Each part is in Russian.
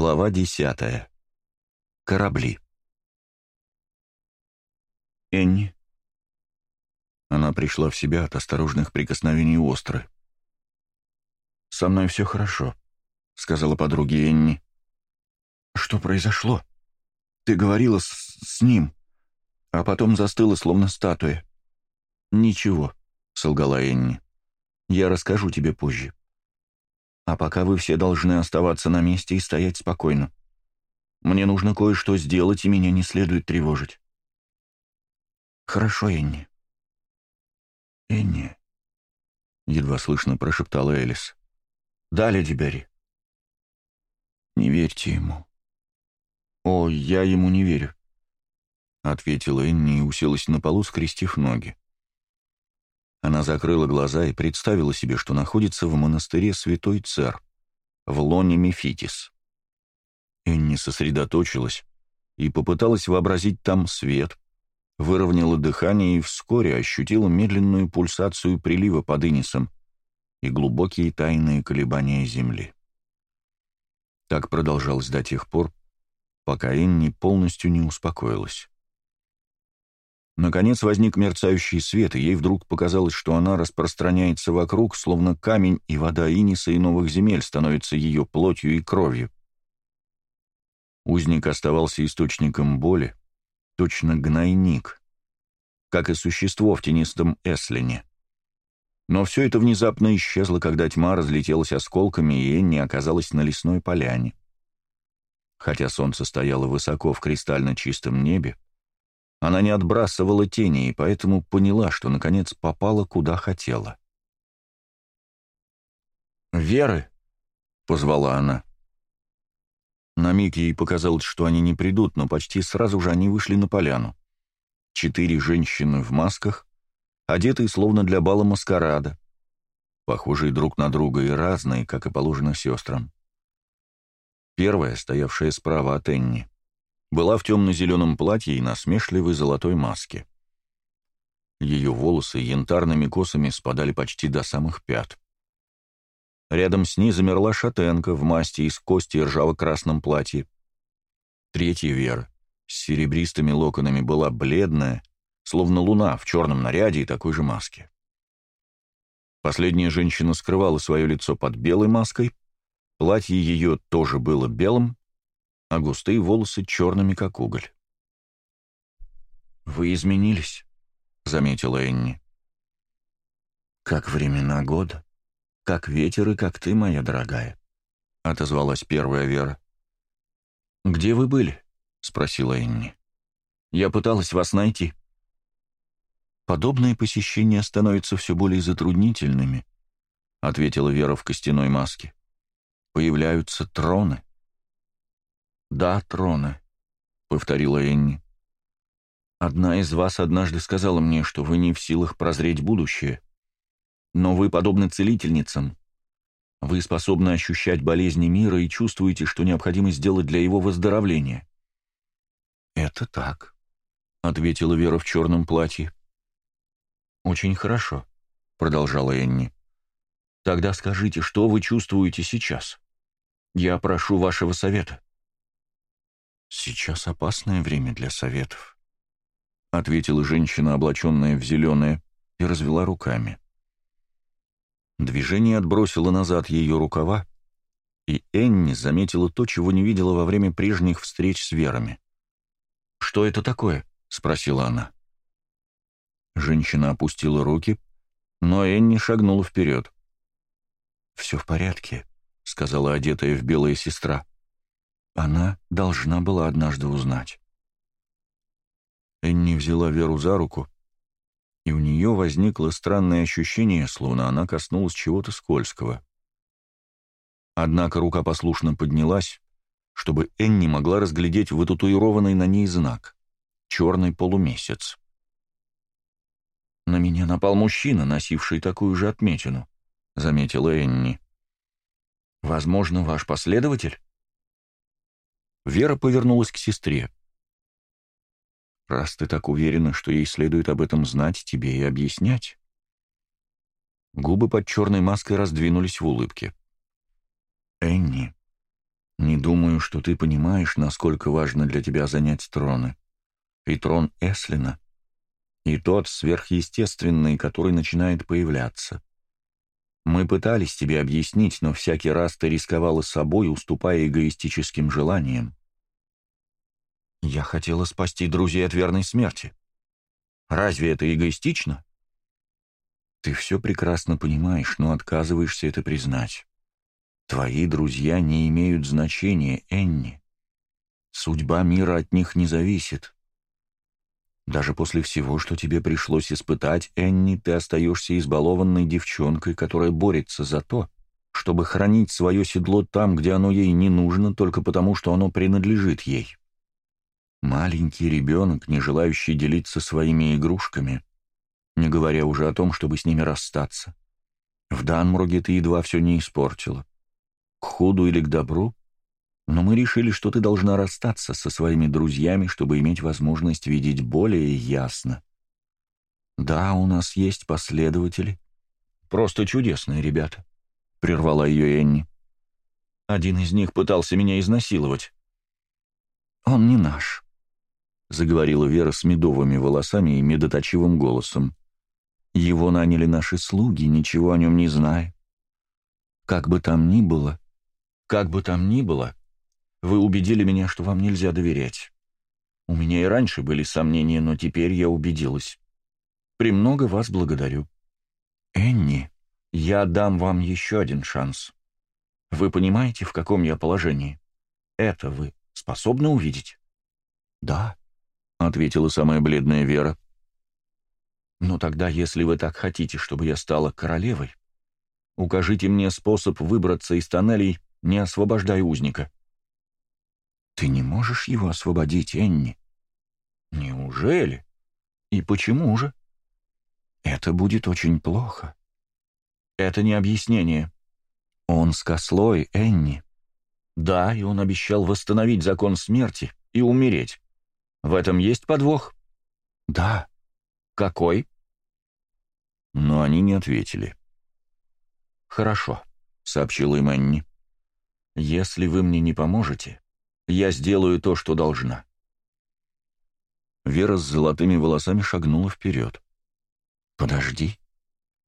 Глава 10. Корабли. Энни. Она пришла в себя от осторожных прикосновений Остры. «Со мной все хорошо», — сказала подруге Энни. «Что произошло? Ты говорила с, с ним, а потом застыла, словно статуя». «Ничего», — солгала Энни. «Я расскажу тебе позже». А пока вы все должны оставаться на месте и стоять спокойно. Мне нужно кое-что сделать, и меня не следует тревожить. Хорошо, Энни. Энни, едва слышно прошептала Элис. Да, леди Берри. Не верьте ему. О, я ему не верю, ответила Энни и уселась на полу, скрестив ноги. Она закрыла глаза и представила себе, что находится в монастыре Святой Цер, в лоне Мефитис. Энни сосредоточилась и попыталась вообразить там свет, выровняла дыхание и вскоре ощутила медленную пульсацию прилива под Инисом и глубокие тайные колебания земли. Так продолжалось до тех пор, пока Энни полностью не успокоилась. Наконец возник мерцающий свет, и ей вдруг показалось, что она распространяется вокруг, словно камень и вода Иниса и новых земель становится ее плотью и кровью. Узник оставался источником боли, точно гнойник, как и существо в тенистом Эслине. Но все это внезапно исчезло, когда тьма разлетелась осколками, и Энни оказалась на лесной поляне. Хотя солнце стояло высоко в кристально чистом небе, она не отбрасывала тени и поэтому поняла, что, наконец, попала куда хотела. «Веры!» — позвала она. На миг ей показалось, что они не придут, но почти сразу же они вышли на поляну. Четыре женщины в масках, одетые словно для бала маскарада, похожие друг на друга и разные, как и положено сестрам. Первая, стоявшая справа от Энни, была в темно-зеленом платье и насмешливой золотой маске. Ее волосы янтарными косами спадали почти до самых пят. Рядом с ней замерла шатенка в масти из кости и ржаво-красном платье. Третья Вера с серебристыми локонами была бледная, словно луна в черном наряде и такой же маске. Последняя женщина скрывала свое лицо под белой маской, платье ее тоже было белым, а густые волосы черными, как уголь. «Вы изменились», — заметила Энни. «Как времена года, как ветер и как ты, моя дорогая», — отозвалась первая Вера. «Где вы были?» — спросила Энни. «Я пыталась вас найти». «Подобные посещения становятся все более затруднительными», — ответила Вера в костяной маске. «Появляются троны». «Да, трона», — повторила Энни. «Одна из вас однажды сказала мне, что вы не в силах прозреть будущее. Но вы подобны целительницам. Вы способны ощущать болезни мира и чувствуете, что необходимо сделать для его выздоровления». «Это так», — ответила Вера в черном платье. «Очень хорошо», — продолжала Энни. «Тогда скажите, что вы чувствуете сейчас? Я прошу вашего совета». «Сейчас опасное время для советов», — ответила женщина, облаченная в зеленое, и развела руками. Движение отбросило назад ее рукава, и Энни заметила то, чего не видела во время прежних встреч с Верами. «Что это такое?» — спросила она. Женщина опустила руки, но Энни шагнула вперед. «Все в порядке», — сказала одетая в белая сестра. Она должна была однажды узнать. Энни взяла Веру за руку, и у нее возникло странное ощущение, словно она коснулась чего-то скользкого. Однако рука послушно поднялась, чтобы Энни могла разглядеть вытатуированный на ней знак — черный полумесяц. «На меня напал мужчина, носивший такую же отметину», — заметила Энни. «Возможно, ваш последователь?» Вера повернулась к сестре. «Раз ты так уверена, что ей следует об этом знать, тебе и объяснять». Губы под черной маской раздвинулись в улыбке. «Энни, не думаю, что ты понимаешь, насколько важно для тебя занять троны. И трон Эслина, и тот сверхъестественный, который начинает появляться. Мы пытались тебе объяснить, но всякий раз ты рисковала собой, уступая эгоистическим желаниям. Я хотела спасти друзей от верной смерти. Разве это эгоистично? Ты все прекрасно понимаешь, но отказываешься это признать. Твои друзья не имеют значения, Энни. Судьба мира от них не зависит. Даже после всего, что тебе пришлось испытать, Энни, ты остаешься избалованной девчонкой, которая борется за то, чтобы хранить свое седло там, где оно ей не нужно, только потому, что оно принадлежит ей. Маленький ребенок, не желающий делиться своими игрушками, не говоря уже о том, чтобы с ними расстаться. В Данмурге ты едва все не испортила. К худу или к добру, но мы решили, что ты должна расстаться со своими друзьями, чтобы иметь возможность видеть более ясно. Да, у нас есть последователи. Просто чудесные ребята, — прервала ее Энни. Один из них пытался меня изнасиловать. Он не наш, — заговорила Вера с медовыми волосами и медоточивым голосом. Его наняли наши слуги, ничего о нем не зная. Как бы там ни было, как бы там ни было, — вы убедили меня, что вам нельзя доверять. У меня и раньше были сомнения, но теперь я убедилась. Премного вас благодарю. Энни, я дам вам еще один шанс. Вы понимаете, в каком я положении? Это вы способны увидеть? Да, ответила самая бледная Вера. Но тогда, если вы так хотите, чтобы я стала королевой, укажите мне способ выбраться из тоннелей, не освобождая узника. Ты не можешь его освободить, Энни. Неужели? И почему же? Это будет очень плохо. Это не объяснение. Он с кослой, Энни. Да, и он обещал восстановить закон смерти и умереть. В этом есть подвох? Да. Какой? Но они не ответили. «Хорошо», — сообщила им Энни. «Если вы мне не поможете, я сделаю то, что должна». Вера с золотыми волосами шагнула вперед. «Подожди.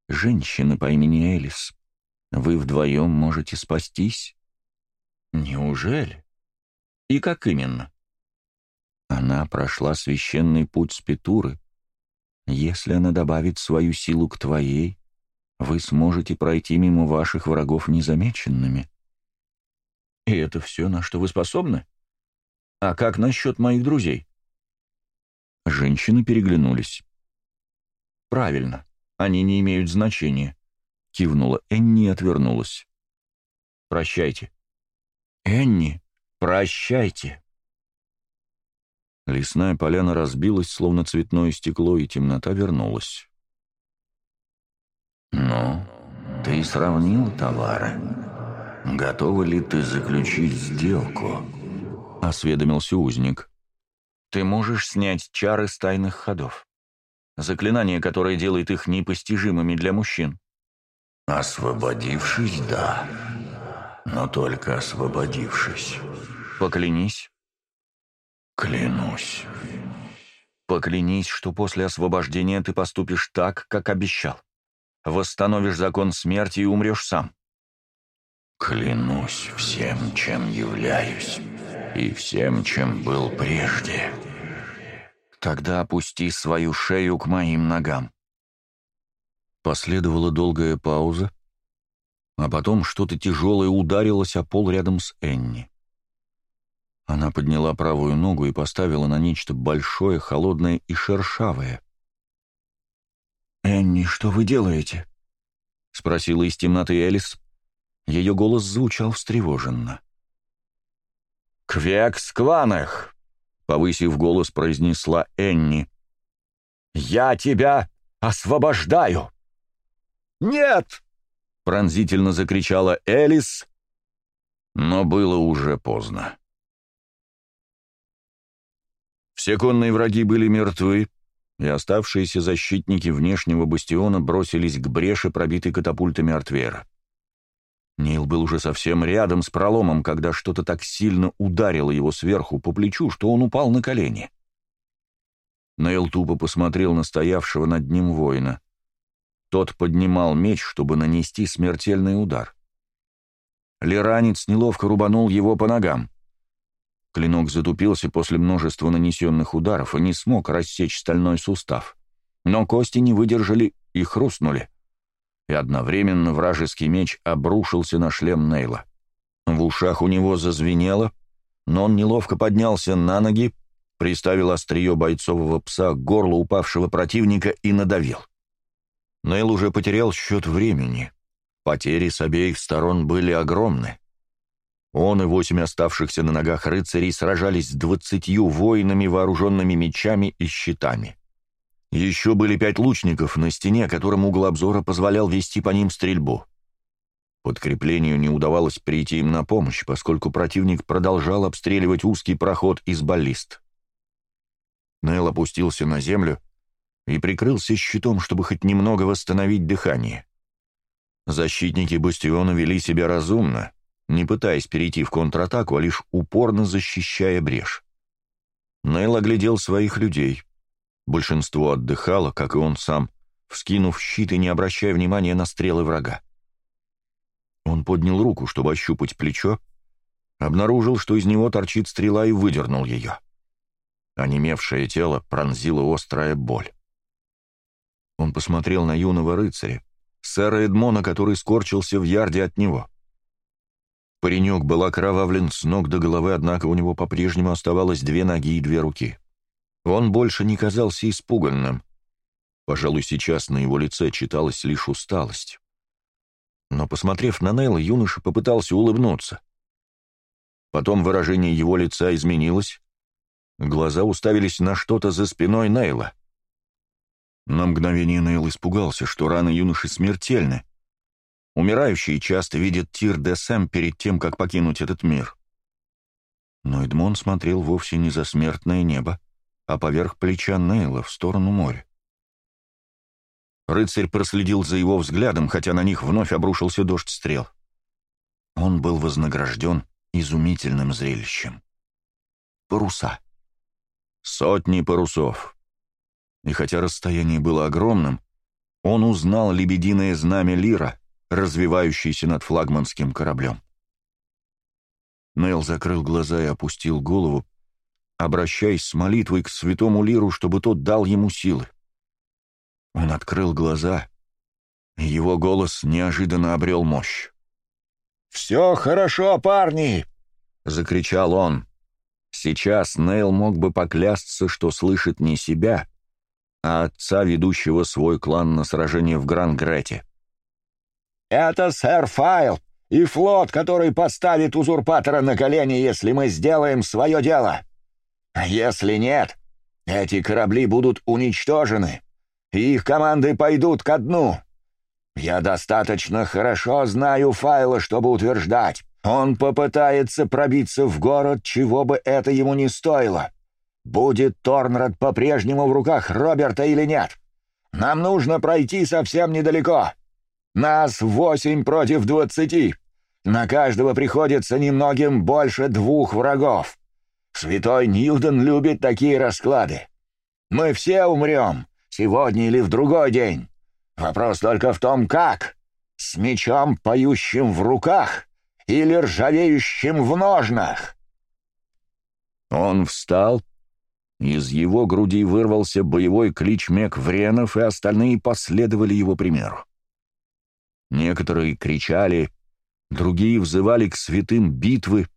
Женщина по имени Элис. Вы вдвоем можете спастись?» «Неужели? И как именно?» Она прошла священный путь Спитуры. Если она добавит свою силу к твоей, вы сможете пройти мимо ваших врагов незамеченными. И это все, на что вы способны? «А как насчет моих друзей?» Женщины переглянулись. «Правильно, они не имеют значения», — кивнула Энни и отвернулась. «Прощайте». «Энни, прощайте!» Лесная поляна разбилась, словно цветное стекло, и темнота вернулась. «Ну, ты сравнил товары? Готова ли ты заключить сделку?» осведомился узник. «Ты можешь снять чары с тайных ходов. Заклинание, которое делает их непостижимыми для мужчин». «Освободившись, да. Но только освободившись». «Поклянись». «Клянусь». «Поклянись, что после освобождения ты поступишь так, как обещал. Восстановишь закон смерти и умрешь сам». «Клянусь всем, чем являюсь» и всем, чем был прежде. Тогда опусти свою шею к моим ногам. Последовала долгая пауза, а потом что-то тяжелое ударилось о пол рядом с Энни. Она подняла правую ногу и поставила на нечто большое, холодное и шершавое. «Энни, что вы делаете?» — спросила из темноты Элис. Ее голос звучал встревоженно. — «Квекскванах!» — повысив голос, произнесла Энни. «Я тебя освобождаю!» «Нет!» — пронзительно закричала Элис, но было уже поздно. Все конные враги были мертвы, и оставшиеся защитники внешнего бастиона бросились к бреше, пробитой катапультами Артвера. Нил был уже совсем рядом с проломом, когда что-то так сильно ударило его сверху по плечу, что он упал на колени. Нейл тупо посмотрел на стоявшего над ним воина. Тот поднимал меч, чтобы нанести смертельный удар. Лиранец неловко рубанул его по ногам. Клинок затупился после множества нанесенных ударов и не смог рассечь стальной сустав. Но кости не выдержали и хрустнули и одновременно вражеский меч обрушился на шлем Нейла. В ушах у него зазвенело, но он неловко поднялся на ноги, приставил острие бойцового пса к горлу упавшего противника и надавил. Нейл уже потерял счет времени. Потери с обеих сторон были огромны. Он и восемь оставшихся на ногах рыцарей сражались с двадцатью воинами, вооруженными мечами и щитами. Еще были пять лучников на стене, которым угол обзора позволял вести по ним стрельбу. Подкреплению не удавалось прийти им на помощь, поскольку противник продолжал обстреливать узкий проход из баллист. Нел опустился на землю и прикрылся щитом, чтобы хоть немного восстановить дыхание. Защитники Бастиона вели себя разумно, не пытаясь перейти в контратаку, а лишь упорно защищая брешь. Нейл оглядел своих людей. Большинство отдыхало, как и он сам, вскинув щит и не обращая внимания на стрелы врага. Он поднял руку, чтобы ощупать плечо, обнаружил, что из него торчит стрела и выдернул ее. Онемевшее тело пронзила острая боль. Он посмотрел на юного рыцаря, сэра Эдмона, который скорчился в ярде от него. Паренек был окровавлен с ног до головы, однако у него по-прежнему оставалось две ноги и две руки. Он больше не казался испуганным. Пожалуй, сейчас на его лице читалась лишь усталость. Но, посмотрев на Нейла, юноша попытался улыбнуться. Потом выражение его лица изменилось. Глаза уставились на что-то за спиной Нейла. На мгновение Нейл испугался, что раны юноши смертельны. Умирающие часто видят тир де перед тем, как покинуть этот мир. Но Эдмон смотрел вовсе не за смертное небо, а поверх плеча Нейла в сторону моря. Рыцарь проследил за его взглядом, хотя на них вновь обрушился дождь стрел. Он был вознагражден изумительным зрелищем. Паруса. Сотни парусов. И хотя расстояние было огромным, он узнал лебединое знамя Лира, развивающееся над флагманским кораблем. Нейл закрыл глаза и опустил голову, обращаясь с молитвой к святому Лиру, чтобы тот дал ему силы. Он открыл глаза, и его голос неожиданно обрел мощь. «Все хорошо, парни!» — закричал он. Сейчас Нейл мог бы поклясться, что слышит не себя, а отца, ведущего свой клан на сражение в Гран-Грете. «Это сэр Файл и флот, который поставит узурпатора на колени, если мы сделаем свое дело!» А если нет, эти корабли будут уничтожены, и их команды пойдут ко дну. Я достаточно хорошо знаю Файла, чтобы утверждать. Он попытается пробиться в город, чего бы это ему не стоило. Будет Торнрад по-прежнему в руках Роберта или нет? Нам нужно пройти совсем недалеко. Нас восемь против двадцати. На каждого приходится немногим больше двух врагов. Святой Ньюден любит такие расклады. Мы все умрем, сегодня или в другой день. Вопрос только в том, как. С мечом, поющим в руках, или ржавеющим в ножнах. Он встал. Из его груди вырвался боевой клич Мек Вренов, и остальные последовали его примеру. Некоторые кричали, другие взывали к святым битвы,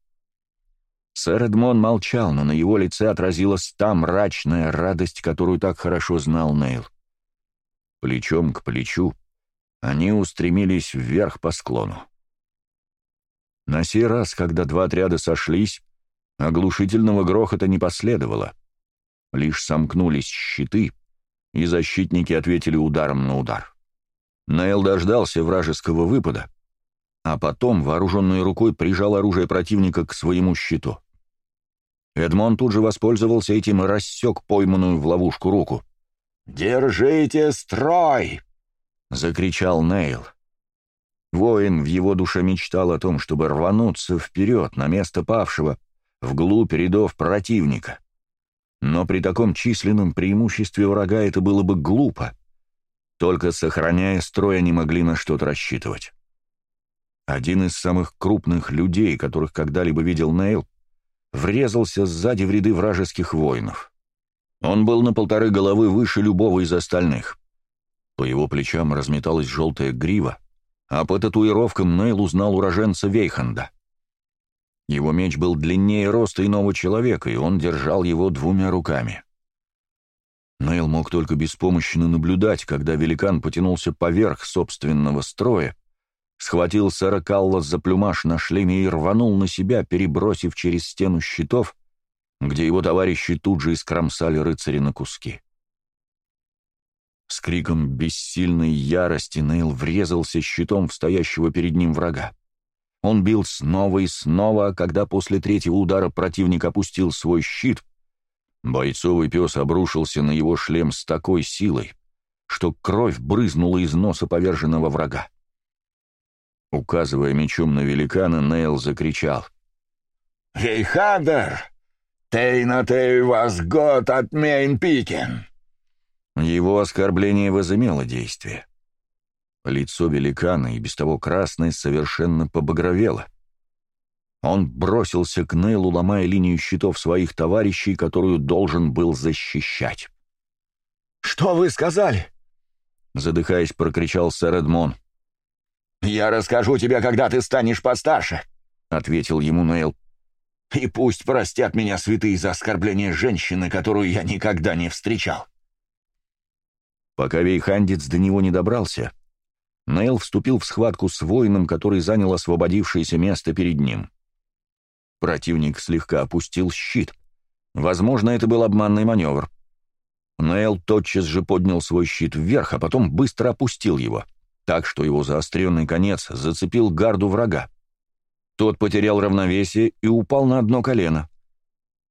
Сэр Эдмон молчал, но на его лице отразилась та мрачная радость, которую так хорошо знал Нейл. Плечом к плечу они устремились вверх по склону. На сей раз, когда два отряда сошлись, оглушительного грохота не последовало. Лишь сомкнулись щиты, и защитники ответили ударом на удар. Нейл дождался вражеского выпада, а потом вооруженной рукой прижал оружие противника к своему щиту — Эдмон тут же воспользовался этим и рассек пойманную в ловушку руку. «Держите строй!» — закричал Нейл. Воин в его душе мечтал о том, чтобы рвануться вперед на место павшего, вглубь рядов противника. Но при таком численном преимуществе врага это было бы глупо. Только сохраняя строй, они могли на что-то рассчитывать. Один из самых крупных людей, которых когда-либо видел Нейл, врезался сзади в ряды вражеских воинов. Он был на полторы головы выше любого из остальных. По его плечам разметалась желтая грива, а по татуировкам Нейл узнал уроженца Вейханда. Его меч был длиннее роста иного человека, и он держал его двумя руками. Нейл мог только беспомощно наблюдать, когда великан потянулся поверх собственного строя, схватил Саракалла за плюмаж на шлеме и рванул на себя, перебросив через стену щитов, где его товарищи тут же искромсали рыцаря на куски. С криком бессильной ярости Нейл врезался щитом в стоящего перед ним врага. Он бил снова и снова, а когда после третьего удара противник опустил свой щит, бойцовый пес обрушился на его шлем с такой силой, что кровь брызнула из носа поверженного врага. Указывая мечом на великана, Нейл закричал. «Хейхадер! Тейнатей вас год от Мейнпикен!» Его оскорбление возымело действие. Лицо великана, и без того красное, совершенно побагровело. Он бросился к Нейлу, ломая линию щитов своих товарищей, которую должен был защищать. «Что вы сказали?» — задыхаясь, прокричал сэр Эдмон. «Я расскажу тебе, когда ты станешь постарше», — ответил ему Нейл. «И пусть простят меня святые за оскорбление женщины, которую я никогда не встречал». Пока Вейхандец до него не добрался, Нейл вступил в схватку с воином, который занял освободившееся место перед ним. Противник слегка опустил щит. Возможно, это был обманный маневр. Нейл тотчас же поднял свой щит вверх, а потом быстро опустил его. — так что его заостренный конец зацепил гарду врага. Тот потерял равновесие и упал на одно колено.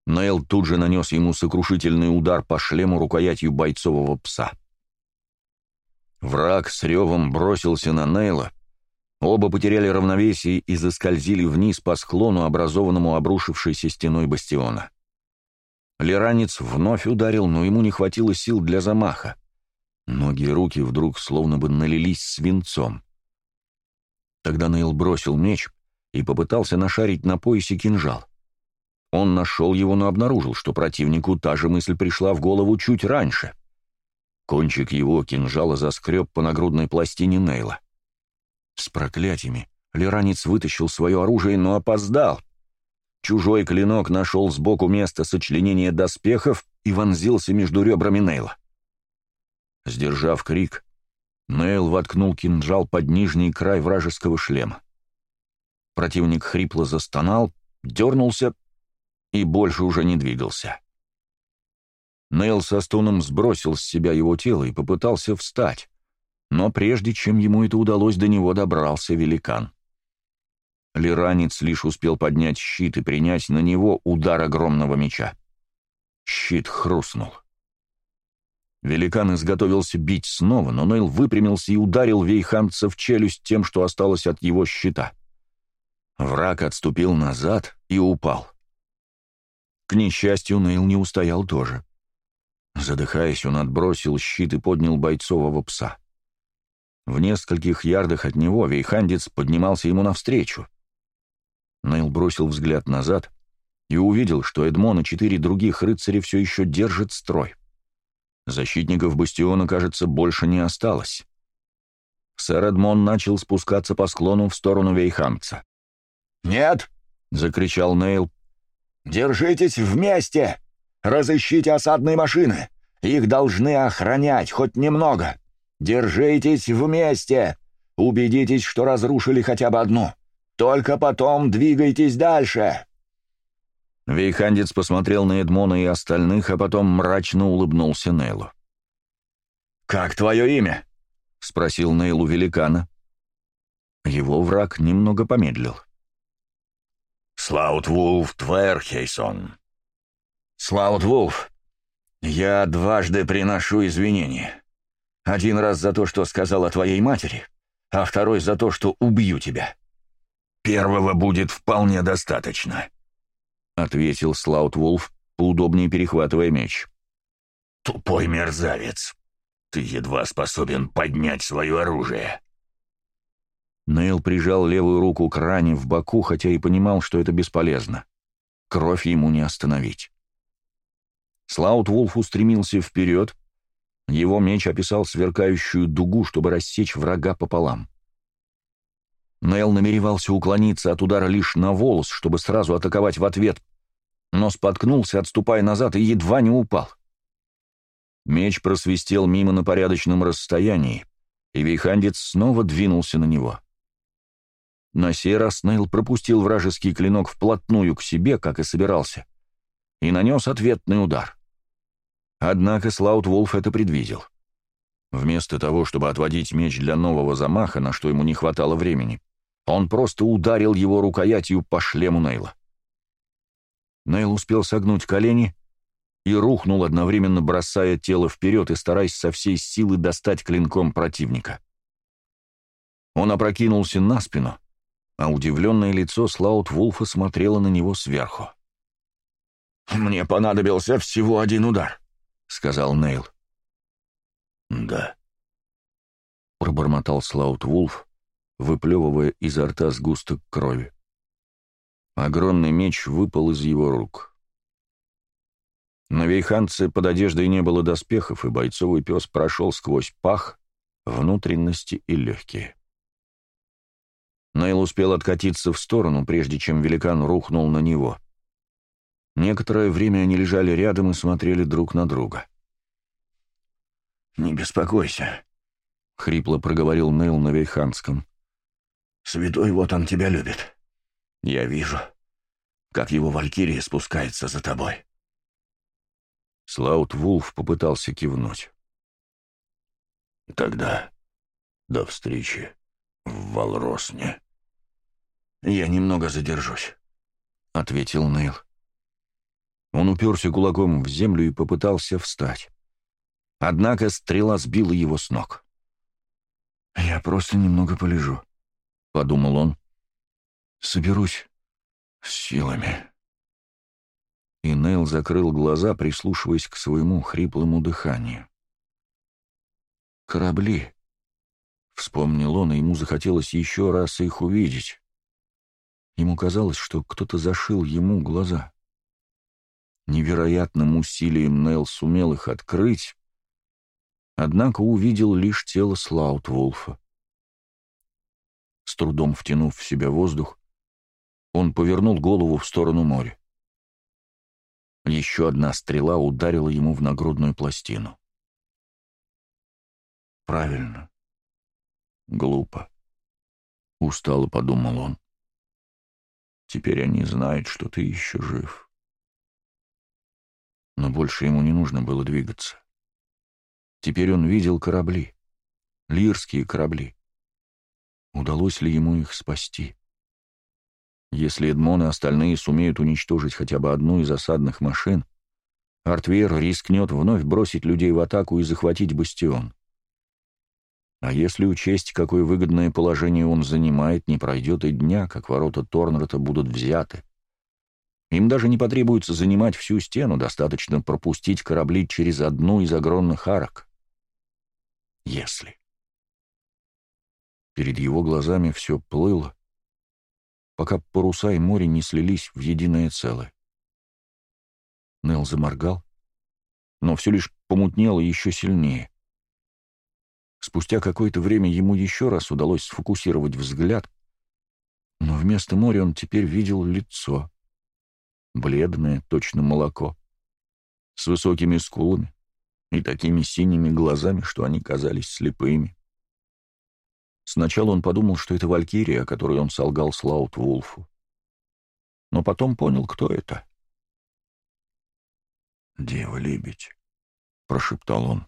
Нейл тут же нанес ему сокрушительный удар по шлему рукоятью бойцового пса. Враг с ревом бросился на Нейла. Оба потеряли равновесие и заскользили вниз по склону, образованному обрушившейся стеной бастиона. Леранец вновь ударил, но ему не хватило сил для замаха. Ноги и руки вдруг словно бы налились свинцом. Тогда Нейл бросил меч и попытался нашарить на поясе кинжал. Он нашел его, но обнаружил, что противнику та же мысль пришла в голову чуть раньше. Кончик его кинжала заскреб по нагрудной пластине Нейла. С проклятиями Леранец вытащил свое оружие, но опоздал. Чужой клинок нашел сбоку место сочленения доспехов и вонзился между ребрами Нейла. Сдержав крик, Нейл воткнул кинжал под нижний край вражеского шлема. Противник хрипло застонал, дернулся и больше уже не двигался. Нейл со стоном сбросил с себя его тело и попытался встать, но прежде чем ему это удалось, до него добрался великан. Лиранец лишь успел поднять щит и принять на него удар огромного меча. Щит хрустнул. Великан изготовился бить снова, но Нейл выпрямился и ударил вейхамца в челюсть тем, что осталось от его щита. Враг отступил назад и упал. К несчастью, Нейл не устоял тоже. Задыхаясь, он отбросил щит и поднял бойцового пса. В нескольких ярдах от него вейхандец поднимался ему навстречу. Нейл бросил взгляд назад и увидел, что Эдмон и четыре других рыцаря все еще держат строй. — Защитников Бастиона, кажется, больше не осталось. Сэр Эдмон начал спускаться по склону в сторону Вейхамца. «Нет!» — закричал Нейл. «Держитесь вместе! Разыщите осадные машины! Их должны охранять хоть немного! Держитесь вместе! Убедитесь, что разрушили хотя бы одну! Только потом двигайтесь дальше!» Вейхандец посмотрел на Эдмона и остальных, а потом мрачно улыбнулся Нейлу. «Как твое имя?» — спросил Нейлу великана. Его враг немного помедлил. «Слаутвулф Тверхейсон». «Слаутвулф, я дважды приношу извинения. Один раз за то, что сказал о твоей матери, а второй за то, что убью тебя. Первого будет вполне достаточно», — ответил Слаутвулф, поудобнее перехватывая меч. «Тупой мерзавец! Ты едва способен поднять свое оружие!» Нейл прижал левую руку к ране в боку, хотя и понимал, что это бесполезно. Кровь ему не остановить. Слаутвулф устремился вперед. Его меч описал сверкающую дугу, чтобы рассечь врага пополам. — Нел намеревался уклониться от удара лишь на волос, чтобы сразу атаковать в ответ, но споткнулся, отступая назад, и едва не упал. Меч просвистел мимо на порядочном расстоянии, и Вейхандец снова двинулся на него. На сей раз Нейл пропустил вражеский клинок вплотную к себе, как и собирался, и нанес ответный удар. Однако Слаут Волф это предвидел. Вместо того, чтобы отводить меч для нового замаха, на что ему не хватало времени, он просто ударил его рукоятью по шлему Нейла. Нейл успел согнуть колени и рухнул, одновременно бросая тело вперед и стараясь со всей силы достать клинком противника. Он опрокинулся на спину, а удивленное лицо Слаут Вулфа смотрело на него сверху. «Мне понадобился всего один удар», — сказал Нейл. «Да», — пробормотал Слаут Вулф, выплевывая изо рта сгусток крови. Огромный меч выпал из его рук. На вейханце под одеждой не было доспехов, и бойцовый пес прошел сквозь пах, внутренности и легкие. Нейл успел откатиться в сторону, прежде чем великан рухнул на него. Некоторое время они лежали рядом и смотрели друг на друга. «Не беспокойся», — хрипло проговорил Нейл на Вейханском. Святой вот он тебя любит. Я вижу, как его валькирия спускается за тобой». Слаут Вулф попытался кивнуть. «Тогда до встречи в Валросне. Я немного задержусь», — ответил Нейл. Он уперся кулаком в землю и попытался встать. Однако стрела сбила его с ног. «Я просто немного полежу», — подумал он. «Соберусь с силами». И Нейл закрыл глаза, прислушиваясь к своему хриплому дыханию. «Корабли», — вспомнил он, и ему захотелось еще раз их увидеть. Ему казалось, что кто-то зашил ему глаза. Невероятным усилием Нейл сумел их открыть, однако увидел лишь тело Слаутвулфа с трудом втянув в себя воздух, он повернул голову в сторону моря. Еще одна стрела ударила ему в нагрудную пластину. «Правильно. Глупо», — устало подумал он. «Теперь они знают, что ты еще жив». Но больше ему не нужно было двигаться. Теперь он видел корабли, лирские корабли. Удалось ли ему их спасти? Если Эдмон и остальные сумеют уничтожить хотя бы одну из осадных машин, Артвейр рискнет вновь бросить людей в атаку и захватить бастион. А если учесть, какое выгодное положение он занимает, не пройдет и дня, как ворота Торнрета будут взяты. Им даже не потребуется занимать всю стену, достаточно пропустить корабли через одну из огромных арок. Если. Перед его глазами все плыло, пока паруса и море не слились в единое целое. Нел заморгал, но все лишь помутнело еще сильнее. Спустя какое-то время ему еще раз удалось сфокусировать взгляд, но вместо моря он теперь видел лицо. Бледное, точно молоко, с высокими скулами и такими синими глазами, что они казались слепыми. Сначала он подумал, что это Валькирия, о которой он солгал Слаут Вулфу. Но потом понял, кто это. «Дева лебедь», — прошептал он.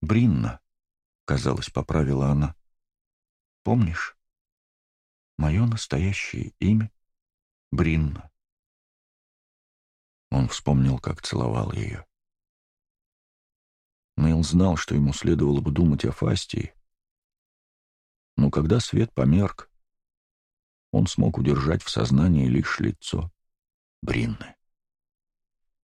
«Бринна», — казалось, поправила она. «Помнишь? Мое настоящее имя — Бринна». Он вспомнил, как целовал ее. Нейл знал, что ему следовало бы думать о Фастии, но когда свет померк, он смог удержать в сознании лишь лицо Бринны.